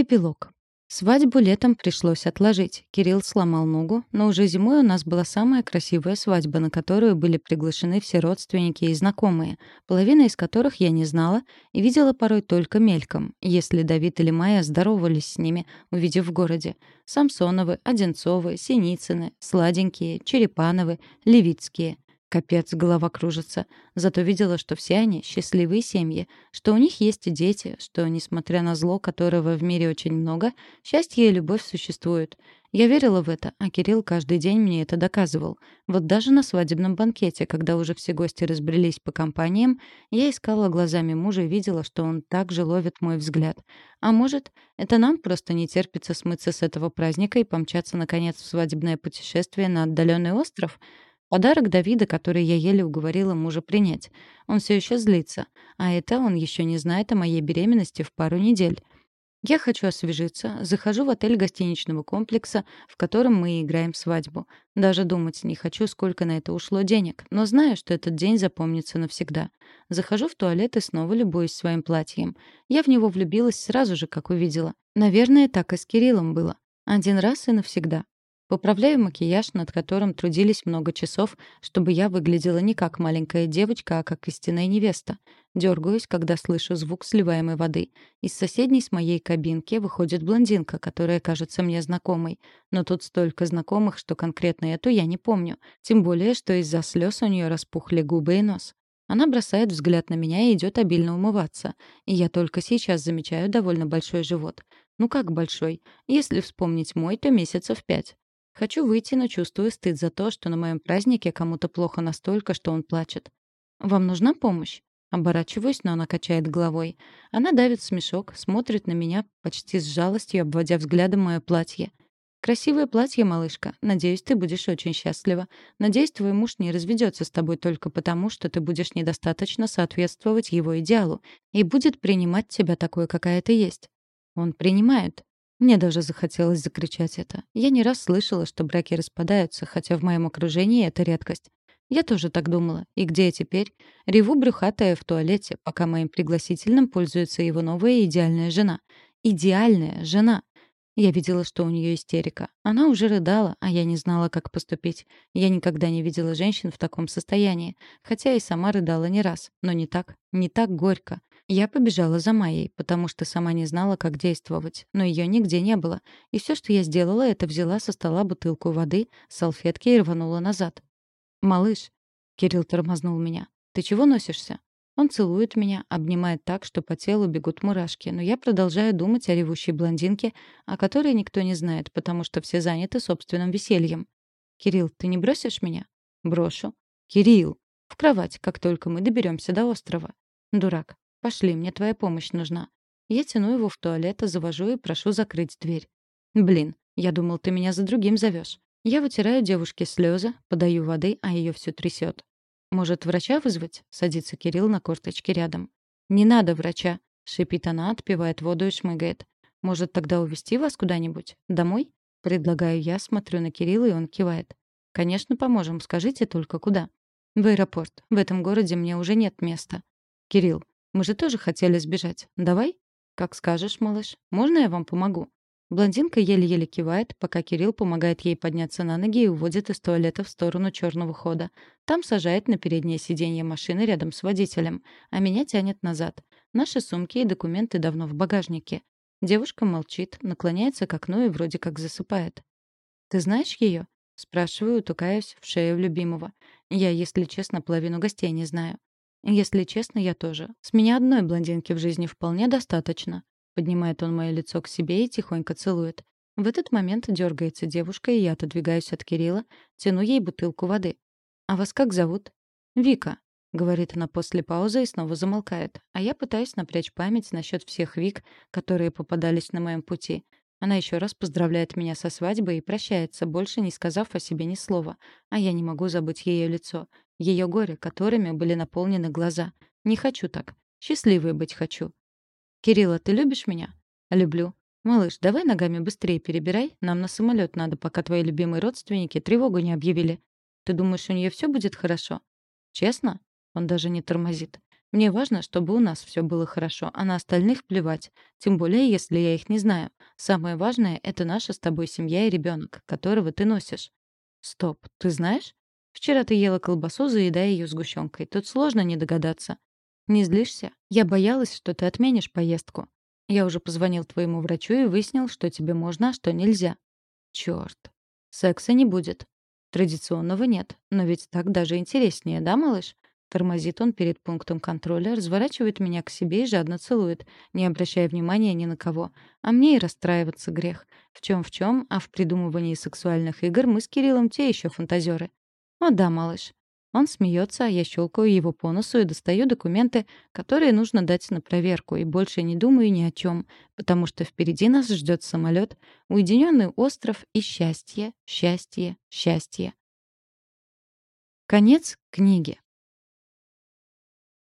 Эпилог. Свадьбу летом пришлось отложить. Кирилл сломал ногу, но уже зимой у нас была самая красивая свадьба, на которую были приглашены все родственники и знакомые, половина из которых я не знала и видела порой только мельком, если Давид или Майя здоровались с ними, увидев в городе. Самсоновы, Одинцовы, Синицыны, Сладенькие, Черепановы, Левицкие — Капец, голова кружится. Зато видела, что все они — счастливые семьи, что у них есть дети, что, несмотря на зло, которого в мире очень много, счастье и любовь существуют. Я верила в это, а Кирилл каждый день мне это доказывал. Вот даже на свадебном банкете, когда уже все гости разбрелись по компаниям, я искала глазами мужа и видела, что он также ловит мой взгляд. А может, это нам просто не терпится смыться с этого праздника и помчаться, наконец, в свадебное путешествие на отдаленный остров — Подарок Давида, который я еле уговорила мужа принять. Он все еще злится. А это он еще не знает о моей беременности в пару недель. Я хочу освежиться, захожу в отель гостиничного комплекса, в котором мы играем свадьбу. Даже думать не хочу, сколько на это ушло денег, но знаю, что этот день запомнится навсегда. Захожу в туалет и снова любуюсь своим платьем. Я в него влюбилась сразу же, как увидела. Наверное, так и с Кириллом было. Один раз и навсегда. Поправляю макияж, над которым трудились много часов, чтобы я выглядела не как маленькая девочка, а как истинная невеста. Дергаюсь, когда слышу звук сливаемой воды. Из соседней с моей кабинки выходит блондинка, которая кажется мне знакомой. Но тут столько знакомых, что конкретно эту я не помню. Тем более, что из-за слез у нее распухли губы и нос. Она бросает взгляд на меня и идет обильно умываться. И я только сейчас замечаю довольно большой живот. Ну как большой? Если вспомнить мой, то месяцев пять. Хочу выйти, но чувствую стыд за то, что на моем празднике кому-то плохо настолько, что он плачет. «Вам нужна помощь?» Оборачиваюсь, но она качает головой. Она давит смешок, смотрит на меня почти с жалостью, обводя взглядом мое платье. «Красивое платье, малышка. Надеюсь, ты будешь очень счастлива. Надеюсь, твой муж не разведется с тобой только потому, что ты будешь недостаточно соответствовать его идеалу и будет принимать тебя такой, какая ты есть». «Он принимает», мне даже захотелось закричать это. Я не раз слышала, что браки распадаются, хотя в моем окружении это редкость. Я тоже так думала. И где я теперь? Реву брюхатая в туалете, пока моим пригласительным пользуется его новая идеальная жена. Идеальная жена. Я видела, что у нее истерика. Она уже рыдала, а я не знала, как поступить. Я никогда не видела женщин в таком состоянии, хотя и сама рыдала не раз, но не так, не так горько. Я побежала за Майей, потому что сама не знала, как действовать, но ее нигде не было. И все, что я сделала, это взяла со стола бутылку воды, салфетки и рванула назад. «Малыш», — Кирилл тормознул меня, — «ты чего носишься?» Он целует меня, обнимает так, что по телу бегут мурашки, но я продолжаю думать о ревущей блондинке, о которой никто не знает, потому что все заняты собственным весельем. «Кирилл, ты не бросишь меня?» «Брошу». «Кирилл!» «В кровать, как только мы доберемся до острова». «Дурак. Пошли, мне твоя помощь нужна. Я тяну его в туалет, завожу и прошу закрыть дверь. Блин, я думал, ты меня за другим зовешь. Я вытираю девушке слезы, подаю воды, а ее все трясет. Может, врача вызвать? Садится Кирилл на корточке рядом. Не надо врача, шипит она, отпивает воду и шмыгает. Может, тогда увезти вас куда-нибудь? Домой? Предлагаю я, смотрю на Кирилла, и он кивает. Конечно, поможем, скажите только куда. В аэропорт. В этом городе мне уже нет места. Кирилл, мы же тоже хотели сбежать. Давай? Как скажешь, малыш. Можно я вам помогу? Блондинка еле-еле кивает, пока Кирилл помогает ей подняться на ноги и уводит из туалета в сторону черного хода. Там сажает на переднее сиденье машины рядом с водителем, а меня тянет назад. Наши сумки и документы давно в багажнике. Девушка молчит, наклоняется к окну и вроде как засыпает. «Ты знаешь ее? спрашиваю, утыкаясь в шею любимого. Я, если честно, половину гостей не знаю. Если честно, я тоже. С меня одной блондинки в жизни вполне достаточно. Поднимает он мое лицо к себе и тихонько целует. В этот момент дергается девушка, и я отодвигаюсь от Кирилла, тяну ей бутылку воды. «А вас как зовут?» «Вика», — говорит она после паузы и снова замолкает. А я пытаюсь напрячь память насчет всех Вик, которые попадались на моем пути. Она еще раз поздравляет меня со свадьбой и прощается, больше не сказав о себе ни слова. А я не могу забыть ее лицо ее горе, которыми были наполнены глаза. Не хочу так. Счастливой быть хочу. «Кирилла, ты любишь меня?» «Люблю. Малыш, давай ногами быстрее перебирай. Нам на самолет надо, пока твои любимые родственники тревогу не объявили. Ты думаешь, у нее все будет хорошо?» «Честно?» Он даже не тормозит. Мне важно, чтобы у нас все было хорошо, а на остальных плевать. Тем более, если я их не знаю. Самое важное — это наша с тобой семья и ребенок, которого ты носишь. Стоп, ты знаешь? Вчера ты ела колбасу, заедая ее сгущенкой. Тут сложно не догадаться. Не злишься? Я боялась, что ты отменишь поездку. Я уже позвонил твоему врачу и выяснил, что тебе можно, а что нельзя. Черт. Секса не будет. Традиционного нет. Но ведь так даже интереснее, да, малыш? Тормозит он перед пунктом контроля, разворачивает меня к себе и жадно целует, не обращая внимания ни на кого. А мне и расстраиваться грех. В чем в чем, а в придумывании сексуальных игр мы с Кириллом те еще фантазеры. О да, малыш. Он смеется, а я щелкаю его по носу и достаю документы, которые нужно дать на проверку, и больше не думаю ни о чем, потому что впереди нас ждет самолет, уединенный остров и счастье, счастье, счастье. Конец книги.